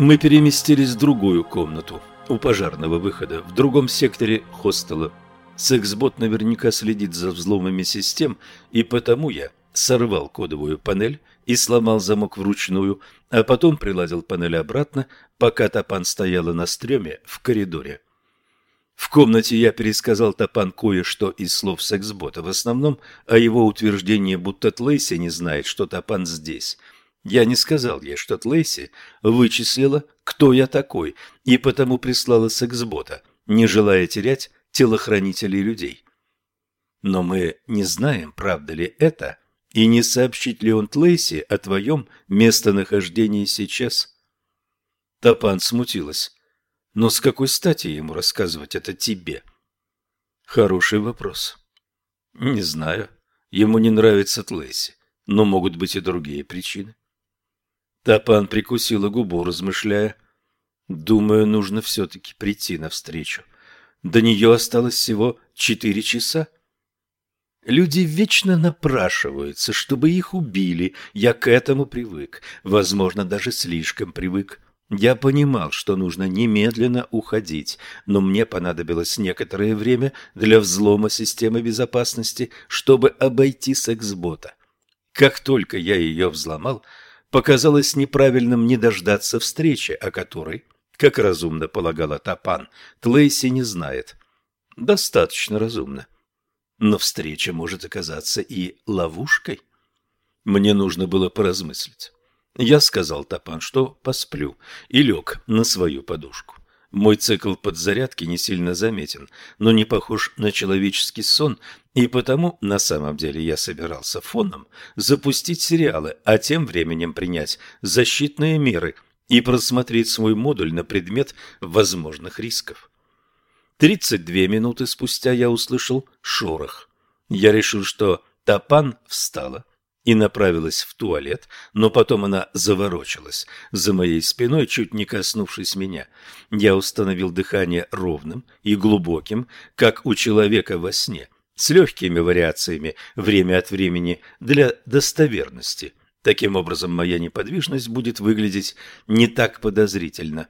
Мы переместились в другую комнату, у пожарного выхода, в другом секторе хостела. Сексбот наверняка следит за взломами систем, и потому я сорвал кодовую панель и сломал замок вручную, а потом приладил панель обратно, пока Топан стояла на стреме в коридоре. В комнате я пересказал Топан кое-что из слов сексбота, в основном о его утверждении, будто Тлейси не знает, что Топан здесь – я не сказал ей, что Тлейси вычислила, кто я такой, и потому прислала сексбота, не желая терять телохранителей людей. Но мы не знаем, правда ли это, и не сообщит ли он Тлейси о твоем местонахождении сейчас. Тапан смутилась. Но с какой стати ему рассказывать это тебе? Хороший вопрос. Не знаю. Ему не нравится Тлейси, но могут быть и другие причины. Тапан прикусила губу, размышляя. Думаю, нужно все-таки прийти навстречу. До нее осталось всего четыре часа. Люди вечно напрашиваются, чтобы их убили. Я к этому привык. Возможно, даже слишком привык. Я понимал, что нужно немедленно уходить, но мне понадобилось некоторое время для взлома системы безопасности, чтобы обойти сексбота. Как только я ее взломал, показалось неправильным не дождаться встречи, о которой, как разумно полагала Тапан, Тлейси не знает. Достаточно разумно. Но встреча может оказаться и ловушкой. Мне нужно было поразмыслить. Я сказал Тапан, что посплю, и лег на свою подушку. Мой цикл подзарядки не сильно заметен, но не похож на человеческий сон, и потому на самом деле я собирался фоном запустить сериалы, а тем временем принять защитные меры и просмотреть свой модуль на предмет возможных рисков. 32 минуты спустя я услышал шорох. Я решил, что Тапан встала и направилась в туалет, но потом она заворочилась за моей спиной, чуть не коснувшись меня. Я установил дыхание ровным и глубоким, как у человека во сне, с легкими вариациями время от времени для достоверности. Таким образом, моя неподвижность будет выглядеть не так подозрительно.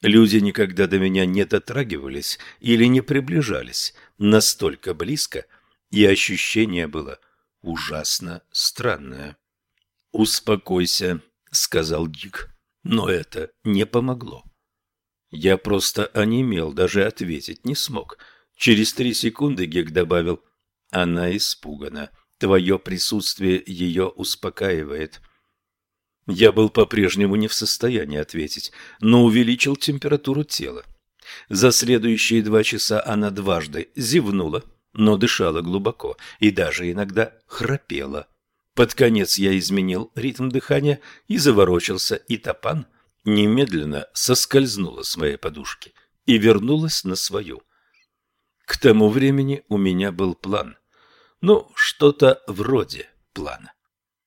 Люди никогда до меня не дотрагивались или не приближались настолько близко, и ощущение было – ужасно странное. «Успокойся», — сказал Гик, но это не помогло. Я просто онемел, даже ответить не смог. Через три секунды Гик добавил, «Она испугана. Твое присутствие ее успокаивает». Я был по-прежнему не в состоянии ответить, но увеличил температуру тела. За следующие два часа она дважды зевнула, но дышала глубоко и даже иногда храпела. Под конец я изменил ритм дыхания и заворочился, и топан немедленно соскользнула с моей подушки и вернулась на свою. К тому времени у меня был план. Ну, что-то вроде плана.